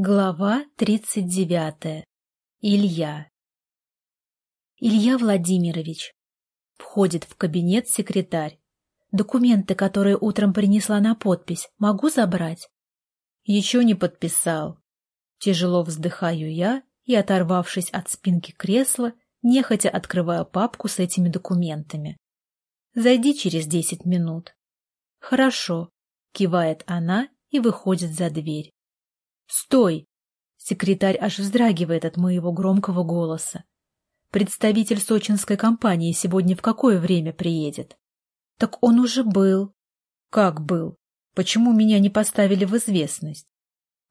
Глава тридцать девятая. Илья. Илья Владимирович. Входит в кабинет секретарь. Документы, которые утром принесла на подпись, могу забрать? Еще не подписал. Тяжело вздыхаю я и, оторвавшись от спинки кресла, нехотя открываю папку с этими документами. Зайди через десять минут. Хорошо, кивает она и выходит за дверь. «Стой!» Секретарь аж вздрагивает от моего громкого голоса. Представитель сочинской компании сегодня в какое время приедет? Так он уже был. Как был? Почему меня не поставили в известность?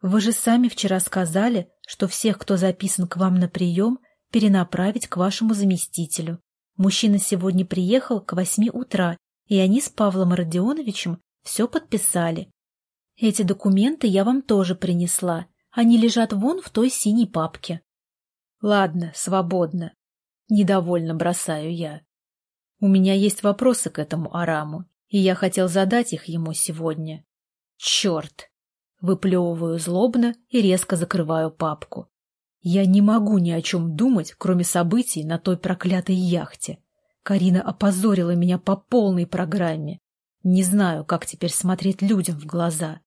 Вы же сами вчера сказали, что всех, кто записан к вам на прием, перенаправить к вашему заместителю. Мужчина сегодня приехал к восьми утра, и они с Павлом Родионовичем все подписали. Эти документы я вам тоже принесла. Они лежат вон в той синей папке. Ладно, свободно. Недовольно бросаю я. У меня есть вопросы к этому Араму, и я хотел задать их ему сегодня. Черт! Выплевываю злобно и резко закрываю папку. Я не могу ни о чем думать, кроме событий на той проклятой яхте. Карина опозорила меня по полной программе. Не знаю, как теперь смотреть людям в глаза.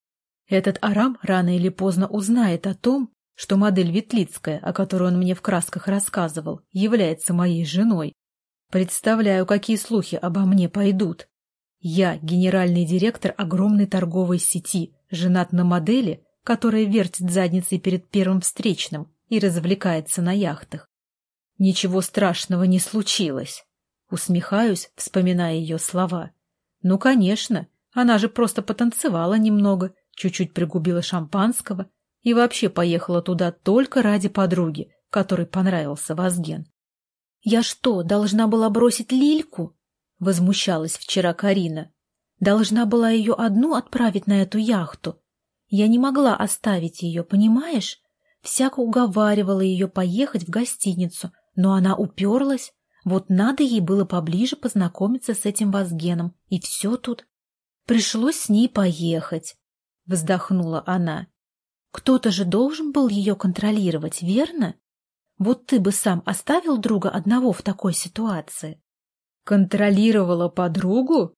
Этот Арам рано или поздно узнает о том, что модель Ветлицкая, о которой он мне в красках рассказывал, является моей женой. Представляю, какие слухи обо мне пойдут. Я генеральный директор огромной торговой сети, женат на модели, которая вертит задницей перед первым встречным и развлекается на яхтах. Ничего страшного не случилось. Усмехаюсь, вспоминая ее слова. Ну, конечно, она же просто потанцевала немного чуть-чуть пригубила шампанского и вообще поехала туда только ради подруги, которой понравился Вазген. «Я что, должна была бросить Лильку?» — возмущалась вчера Карина. «Должна была ее одну отправить на эту яхту. Я не могла оставить ее, понимаешь? Всяко уговаривала ее поехать в гостиницу, но она уперлась. Вот надо ей было поближе познакомиться с этим Вазгеном, и все тут. Пришлось с ней поехать вздохнула она. Кто-то же должен был ее контролировать, верно? Вот ты бы сам оставил друга одного в такой ситуации. Контролировала подругу?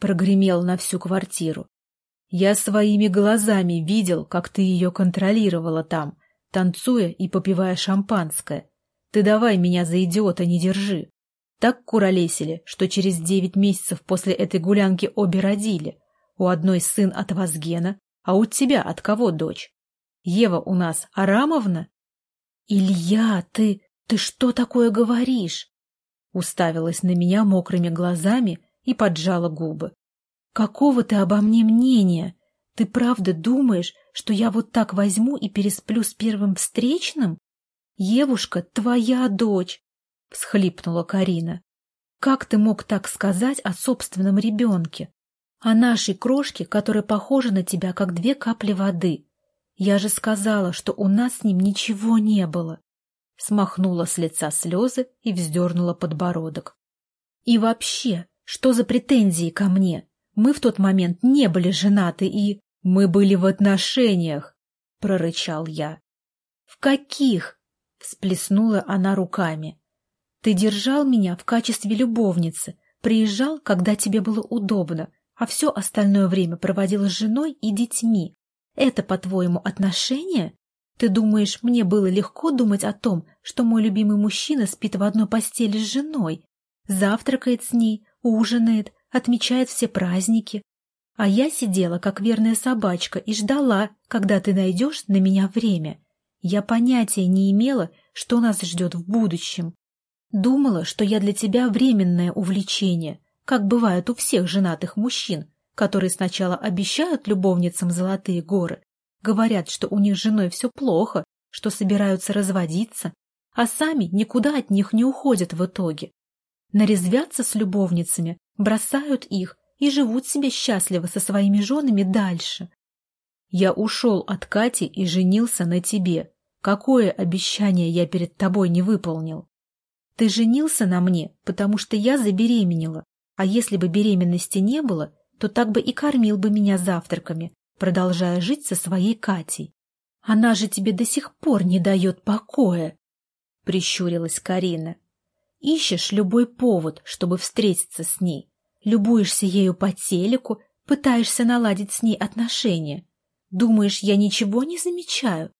Прогремел на всю квартиру. Я своими глазами видел, как ты ее контролировала там, танцуя и попивая шампанское. Ты давай меня за идиота не держи. Так куролесили, что через девять месяцев после этой гулянки обе родили. У одной сын от Вазгена, а у тебя от кого дочь? Ева у нас Арамовна? Илья, ты... ты что такое говоришь? Уставилась на меня мокрыми глазами и поджала губы. Какого ты обо мне мнения? Ты правда думаешь, что я вот так возьму и пересплю с первым встречным? Евушка, твоя дочь! — всхлипнула Карина. Как ты мог так сказать о собственном ребенке? О нашей крошке, которая похожа на тебя, как две капли воды. Я же сказала, что у нас с ним ничего не было. Смахнула с лица слезы и вздернула подбородок. И вообще, что за претензии ко мне? Мы в тот момент не были женаты и... Мы были в отношениях, — прорычал я. В каких? — всплеснула она руками. Ты держал меня в качестве любовницы, приезжал, когда тебе было удобно, а все остальное время проводила с женой и детьми. Это, по-твоему, отношения? Ты думаешь, мне было легко думать о том, что мой любимый мужчина спит в одной постели с женой, завтракает с ней, ужинает, отмечает все праздники? А я сидела, как верная собачка, и ждала, когда ты найдешь на меня время. Я понятия не имела, что нас ждет в будущем. Думала, что я для тебя временное увлечение, как бывает у всех женатых мужчин, которые сначала обещают любовницам золотые горы, говорят, что у них с женой все плохо, что собираются разводиться, а сами никуда от них не уходят в итоге. Нарезвятся с любовницами, бросают их и живут себе счастливо со своими женами дальше. Я ушел от Кати и женился на тебе. Какое обещание я перед тобой не выполнил? Ты женился на мне, потому что я забеременела, а если бы беременности не было, то так бы и кормил бы меня завтраками, продолжая жить со своей Катей. Она же тебе до сих пор не дает покоя, — прищурилась Карина. Ищешь любой повод, чтобы встретиться с ней. Любуешься ею по телеку, пытаешься наладить с ней отношения. Думаешь, я ничего не замечаю?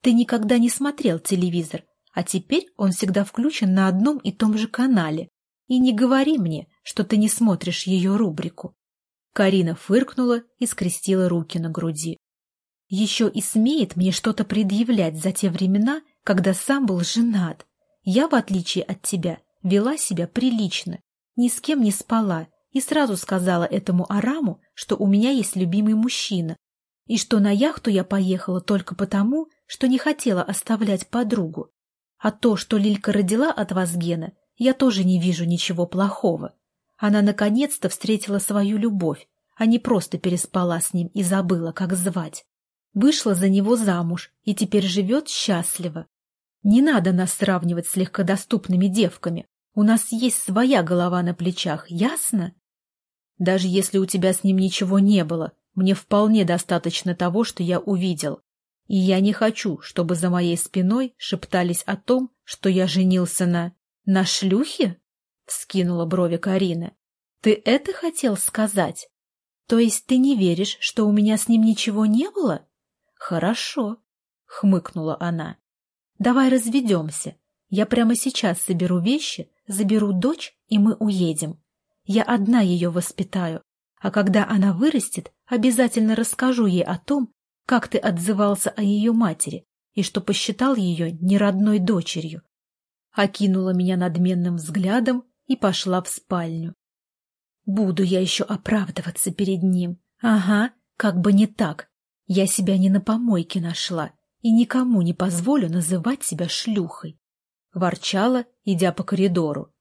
Ты никогда не смотрел телевизор, а теперь он всегда включен на одном и том же канале. И не говори мне, что ты не смотришь ее рубрику. Карина фыркнула и скрестила руки на груди. Еще и смеет мне что-то предъявлять за те времена, когда сам был женат. Я, в отличие от тебя, вела себя прилично, ни с кем не спала и сразу сказала этому Араму, что у меня есть любимый мужчина, и что на яхту я поехала только потому, что не хотела оставлять подругу. А то, что Лилька родила от вас Гена, я тоже не вижу ничего плохого. Она наконец-то встретила свою любовь, а не просто переспала с ним и забыла, как звать. Вышла за него замуж и теперь живет счастливо. Не надо нас сравнивать с легкодоступными девками. У нас есть своя голова на плечах, ясно? Даже если у тебя с ним ничего не было, мне вполне достаточно того, что я увидел. И я не хочу, чтобы за моей спиной шептались о том, что я женился на... на шлюхе? Вскинула брови Карина. Ты это хотел сказать? То есть ты не веришь, что у меня с ним ничего не было? Хорошо, хмыкнула она. Давай разведемся. Я прямо сейчас соберу вещи, заберу дочь, и мы уедем. Я одна ее воспитаю, а когда она вырастет, обязательно расскажу ей о том, как ты отзывался о ее матери и что посчитал ее неродной дочерью. Окинула меня надменным взглядом и пошла в спальню. Буду я еще оправдываться перед ним. Ага, как бы не так. Я себя не на помойке нашла и никому не позволю называть себя шлюхой. Ворчала, идя по коридору.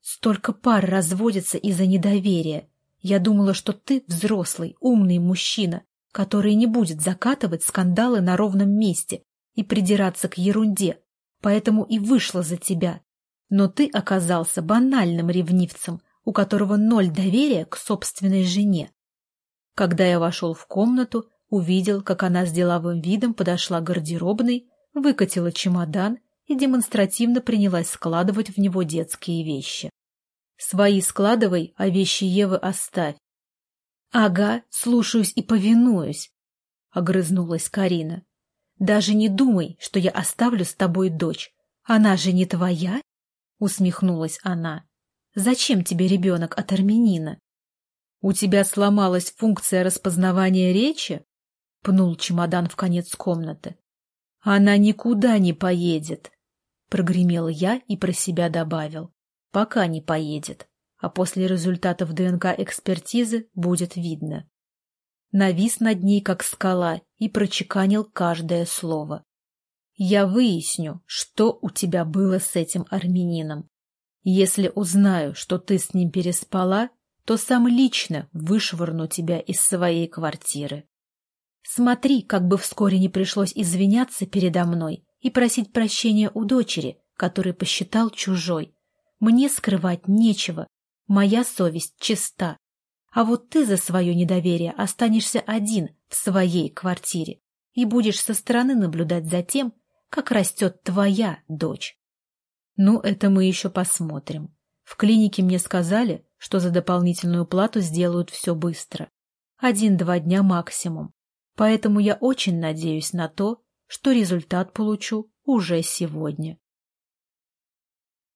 Столько пар разводится из-за недоверия. Я думала, что ты взрослый, умный мужчина, который не будет закатывать скандалы на ровном месте и придираться к ерунде, поэтому и вышла за тебя. Но ты оказался банальным ревнивцем, у которого ноль доверия к собственной жене. Когда я вошел в комнату, увидел, как она с деловым видом подошла к гардеробной, выкатила чемодан и демонстративно принялась складывать в него детские вещи. Свои складывай, а вещи Евы оставь. — Ага, слушаюсь и повинуюсь, — огрызнулась Карина. — Даже не думай, что я оставлю с тобой дочь. Она же не твоя? — усмехнулась она. — Зачем тебе ребенок от армянина? — У тебя сломалась функция распознавания речи? — пнул чемодан в конец комнаты. — Она никуда не поедет, — прогремел я и про себя добавил пока не поедет, а после результатов ДНК-экспертизы будет видно. Навис над ней, как скала, и прочеканил каждое слово. «Я выясню, что у тебя было с этим армянином. Если узнаю, что ты с ним переспала, то сам лично вышвырну тебя из своей квартиры. Смотри, как бы вскоре не пришлось извиняться передо мной и просить прощения у дочери, который посчитал чужой, мне скрывать нечего, моя совесть чиста. А вот ты за свое недоверие останешься один в своей квартире и будешь со стороны наблюдать за тем, как растет твоя дочь. Ну, это мы еще посмотрим. В клинике мне сказали, что за дополнительную плату сделают все быстро. Один-два дня максимум. Поэтому я очень надеюсь на то, что результат получу уже сегодня.